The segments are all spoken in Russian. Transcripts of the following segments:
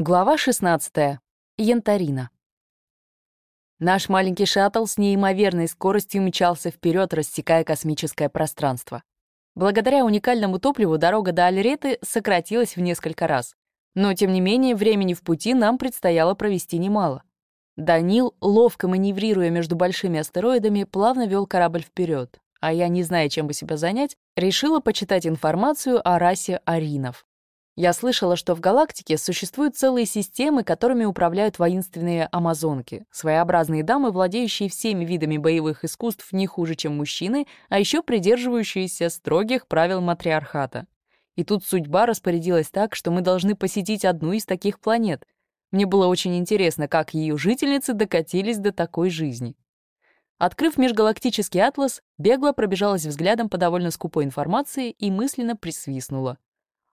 Глава 16. Янтарина. Наш маленький шаттл с неимоверной скоростью мчался вперед, рассекая космическое пространство. Благодаря уникальному топливу дорога до Альреты сократилась в несколько раз. Но, тем не менее, времени в пути нам предстояло провести немало. Данил, ловко маневрируя между большими астероидами, плавно вел корабль вперед, а я, не зная, чем бы себя занять, решила почитать информацию о расе аринов. Я слышала, что в галактике существуют целые системы, которыми управляют воинственные амазонки, своеобразные дамы, владеющие всеми видами боевых искусств не хуже, чем мужчины, а еще придерживающиеся строгих правил матриархата. И тут судьба распорядилась так, что мы должны посетить одну из таких планет. Мне было очень интересно, как ее жительницы докатились до такой жизни. Открыв межгалактический атлас, бегло пробежалась взглядом по довольно скупой информации и мысленно присвистнула.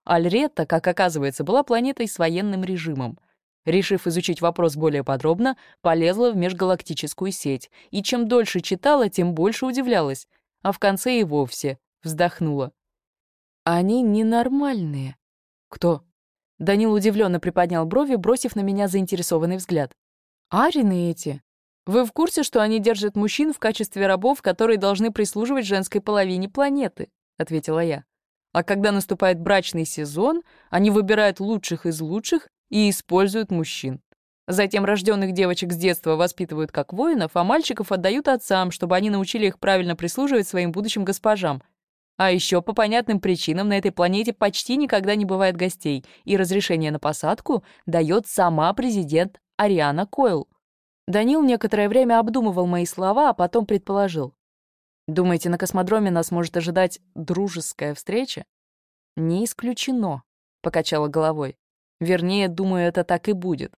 Альретта, как оказывается, была планетой с военным режимом. Решив изучить вопрос более подробно, полезла в межгалактическую сеть, и чем дольше читала, тем больше удивлялась, а в конце и вовсе вздохнула. «Они ненормальные». «Кто?» Данил удивленно приподнял брови, бросив на меня заинтересованный взгляд. «Арины эти. Вы в курсе, что они держат мужчин в качестве рабов, которые должны прислуживать женской половине планеты?» — ответила я. А когда наступает брачный сезон, они выбирают лучших из лучших и используют мужчин. Затем рожденных девочек с детства воспитывают как воинов, а мальчиков отдают отцам, чтобы они научили их правильно прислуживать своим будущим госпожам. А еще по понятным причинам на этой планете почти никогда не бывает гостей, и разрешение на посадку дает сама президент Ариана Койл. Данил некоторое время обдумывал мои слова, а потом предположил. Думаете, на космодроме нас может ожидать дружеская встреча? Не исключено, покачала головой. Вернее, думаю, это так и будет.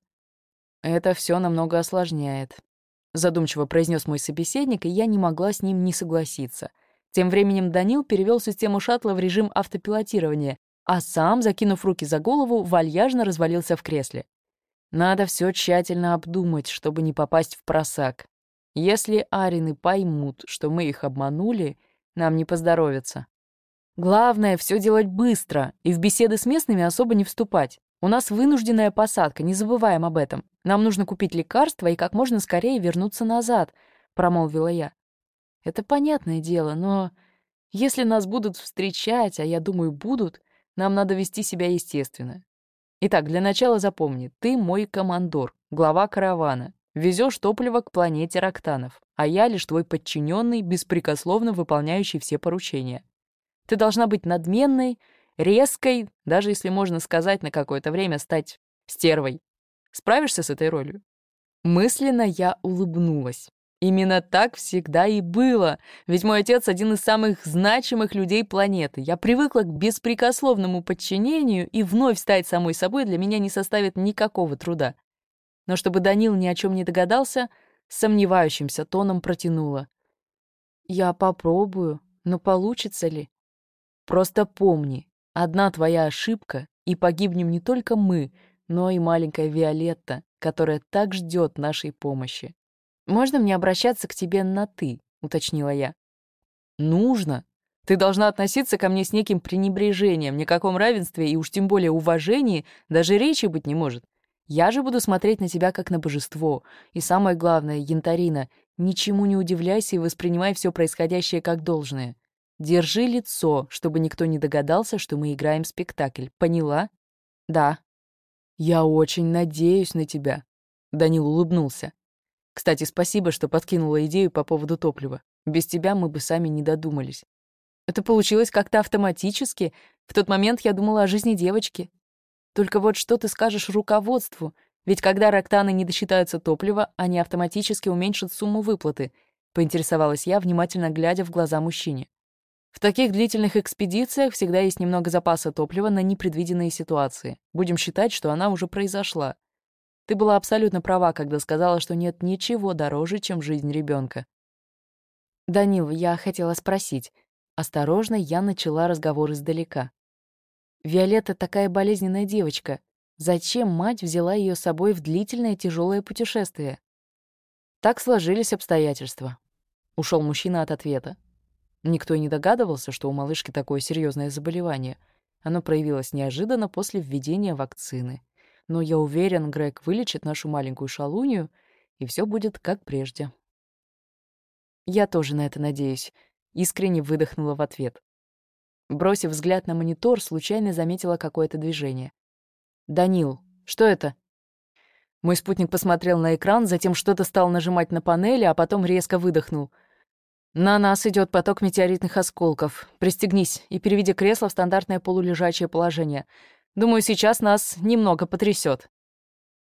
Это все намного осложняет. Задумчиво произнес мой собеседник, и я не могла с ним не согласиться. Тем временем Данил перевел систему шаттла в режим автопилотирования, а сам, закинув руки за голову, вальяжно развалился в кресле. Надо все тщательно обдумать, чтобы не попасть в просак. Если арины поймут, что мы их обманули, нам не поздоровится. Главное — все делать быстро и в беседы с местными особо не вступать. У нас вынужденная посадка, не забываем об этом. Нам нужно купить лекарства и как можно скорее вернуться назад», — промолвила я. «Это понятное дело, но если нас будут встречать, а я думаю, будут, нам надо вести себя естественно. Итак, для начала запомни, ты мой командор, глава каравана. Везешь топливо к планете Роктанов, а я лишь твой подчиненный, беспрекословно выполняющий все поручения. Ты должна быть надменной, резкой, даже если можно сказать на какое-то время стать стервой. Справишься с этой ролью?» Мысленно я улыбнулась. Именно так всегда и было, ведь мой отец один из самых значимых людей планеты. Я привыкла к беспрекословному подчинению, и вновь стать самой собой для меня не составит никакого труда но чтобы Данил ни о чем не догадался, сомневающимся тоном протянула. «Я попробую, но получится ли? Просто помни, одна твоя ошибка, и погибнем не только мы, но и маленькая Виолетта, которая так ждет нашей помощи. Можно мне обращаться к тебе на «ты», — уточнила я. «Нужно. Ты должна относиться ко мне с неким пренебрежением, никаком равенстве и уж тем более уважении даже речи быть не может. Я же буду смотреть на тебя как на божество. И самое главное, Янтарина, ничему не удивляйся и воспринимай все происходящее как должное. Держи лицо, чтобы никто не догадался, что мы играем спектакль. Поняла? Да. Я очень надеюсь на тебя. Данил улыбнулся. Кстати, спасибо, что подкинула идею по поводу топлива. Без тебя мы бы сами не додумались. Это получилось как-то автоматически. В тот момент я думала о жизни девочки. Только вот что ты скажешь руководству? Ведь когда рактаны не досчитаются топлива, они автоматически уменьшат сумму выплаты, поинтересовалась я, внимательно глядя в глаза мужчине. В таких длительных экспедициях всегда есть немного запаса топлива на непредвиденные ситуации. Будем считать, что она уже произошла. Ты была абсолютно права, когда сказала, что нет ничего дороже, чем жизнь ребенка. Данил, я хотела спросить. Осторожно, я начала разговор издалека. Виолетта такая болезненная девочка. Зачем мать взяла ее с собой в длительное тяжелое путешествие? Так сложились обстоятельства. Ушел мужчина от ответа. Никто и не догадывался, что у малышки такое серьезное заболевание. Оно проявилось неожиданно после введения вакцины. Но я уверен, Грег вылечит нашу маленькую шалунью, и все будет как прежде. Я тоже на это надеюсь. Искренне выдохнула в ответ. Бросив взгляд на монитор, случайно заметила какое-то движение. «Данил, что это?» Мой спутник посмотрел на экран, затем что-то стал нажимать на панели, а потом резко выдохнул. «На нас идет поток метеоритных осколков. Пристегнись и переведи кресло в стандартное полулежачее положение. Думаю, сейчас нас немного потрясет.